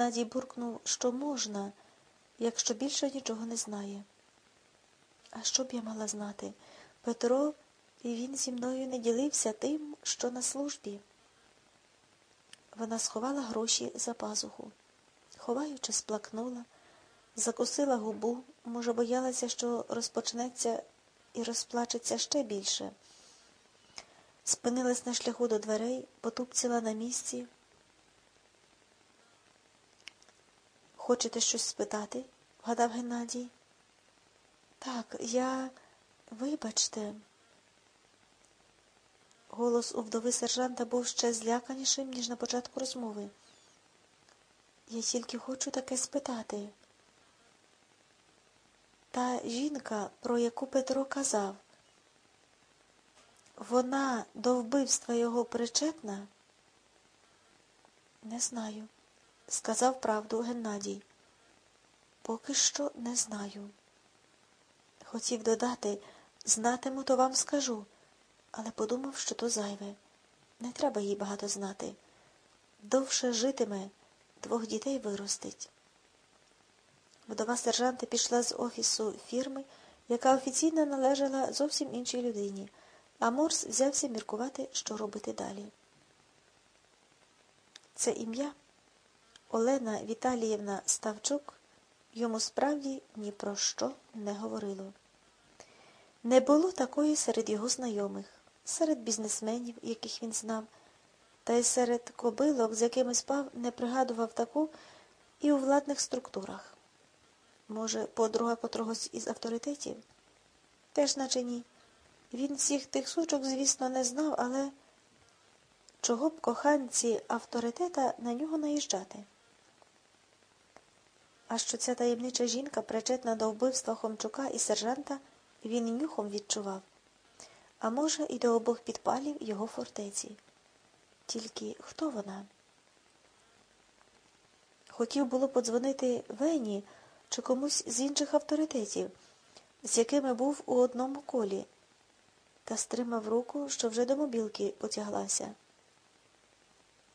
Геннадій буркнув, що можна, якщо більше нічого не знає. А що б я мала знати? Петро, і він зі мною не ділився тим, що на службі. Вона сховала гроші за пазуху. Ховаючи, сплакнула, закусила губу, може, боялася, що розпочнеться і розплачеться ще більше. Спинилась на шляху до дверей, потупціла на місці. Хочете щось спитати? вгадав Геннадій. Так, я. Вибачте. Голос у вдови сержанта був ще зляканішим, ніж на початку розмови. Я тільки хочу таке спитати. Та жінка, про яку Петро казав, вона до вбивства його причетна? Не знаю, сказав правду Геннадій. Поки що не знаю. Хотів додати, знатиму, то вам скажу, але подумав, що то зайве. Не треба їй багато знати. Довше житиме, двох дітей виростить. Вдова сержанта пішла з офісу фірми, яка офіційно належала зовсім іншій людині, а Морс взявся міркувати, що робити далі. Це ім'я Олена Віталіївна Ставчук йому справді ні про що не говорило. Не було такої серед його знайомих, серед бізнесменів, яких він знав, та й серед кобилок, з якими спав, не пригадував таку і у владних структурах. Може, подруга котрогось із авторитетів? Теж наче ні. Він всіх тих сучок, звісно, не знав, але чого б коханці авторитета на нього наїжджати? А що ця таємнича жінка причетна до вбивства Хомчука і сержанта, він нюхом відчував, а може, і до обох підпалів його фортеці. Тільки хто вона? Хотів було подзвонити Вені чи комусь з інших авторитетів, з якими був у одному колі, та стримав руку, що вже до мобілки потяглася.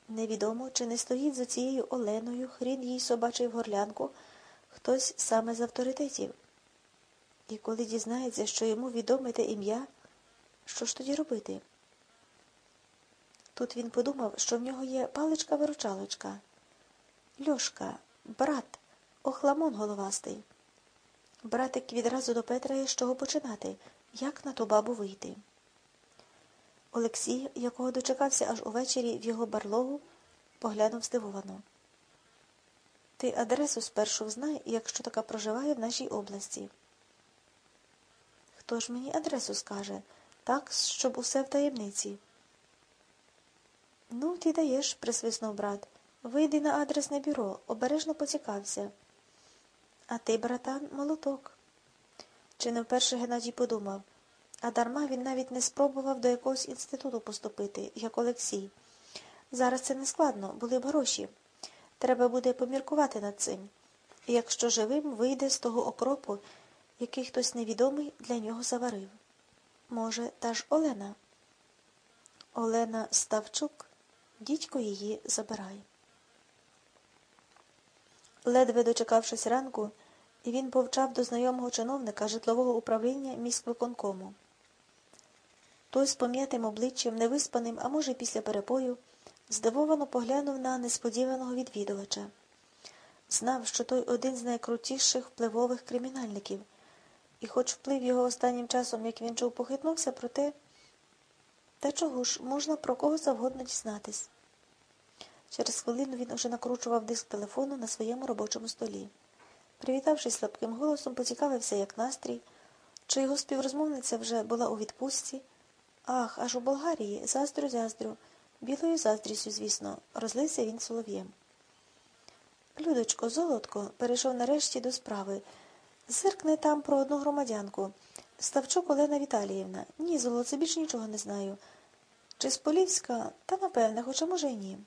Невідомо, чи не стоїть за цією Оленою, хрін їй собачий в горлянку, хтось саме з авторитетів. І коли дізнається, що йому відоме те ім'я, що ж тоді робити? Тут він подумав, що в нього є паличка-виручалочка. Льошка, брат, охламон головастий. Братик відразу до Петра є з чого починати, як на ту бабу вийти. Олексій, якого дочекався аж увечері в його барлогу, поглянув здивовано. Ти адресу спершу знай, якщо така проживає в нашій області. Хто ж мені адресу скаже, так, щоб усе в таємниці? Ну, ти даєш, присвиснув брат. Вийди на адресне бюро, обережно поцікався. А ти, братан, молоток. Чи не вперше Геннадій подумав, а дарма він навіть не спробував до якогось інституту поступити, як Олексій. Зараз це не складно, були б гроші. Треба буде поміркувати над цим. І якщо живим вийде з того окропу, який хтось невідомий для нього заварив. Може, та ж Олена? Олена Ставчук, дідько її забирай. Ледве дочекавшись ранку, він повчав до знайомого чиновника житлового управління міськвиконкому. Той з пом'ятим обличчям, невиспаним, а може, після перепою, здивовано поглянув на несподіваного відвідувача. Знав, що той один з найкрутіших впливових кримінальників, і хоч вплив його останнім часом, як він чув, похитнувся, проте та чого ж можна про кого завгодно дізнатись. Через хвилину він уже накручував диск телефону на своєму робочому столі. Привітавшись слабким голосом, поцікавився, як настрій, чи його співрозмовниця вже була у відпустці. Ах, аж у Болгарії, заздрю, заздрю, білою заздрістю, звісно, розлився він солов'єм. Людочко, золотко, перейшов нарешті до справи. Зиркне там про одну громадянку. Ставчук Олена Віталіївна. Ні, золоце, більш нічого не знаю. Чи з Полівська? Та напевне, хоча, може, й ні.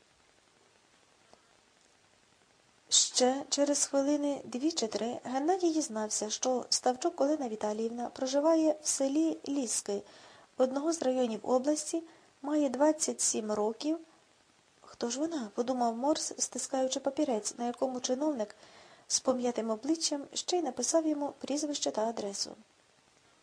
Ще через хвилини дві чи три Геннадій дізнався, що Ставчук Олена Віталіївна проживає в селі Ліски, одного з районів області, має 27 років. хто ж вона? подумав Морс, стискаючи папірець, на якому чиновник з пом'ятим обличчям ще й написав йому прізвище та адресу.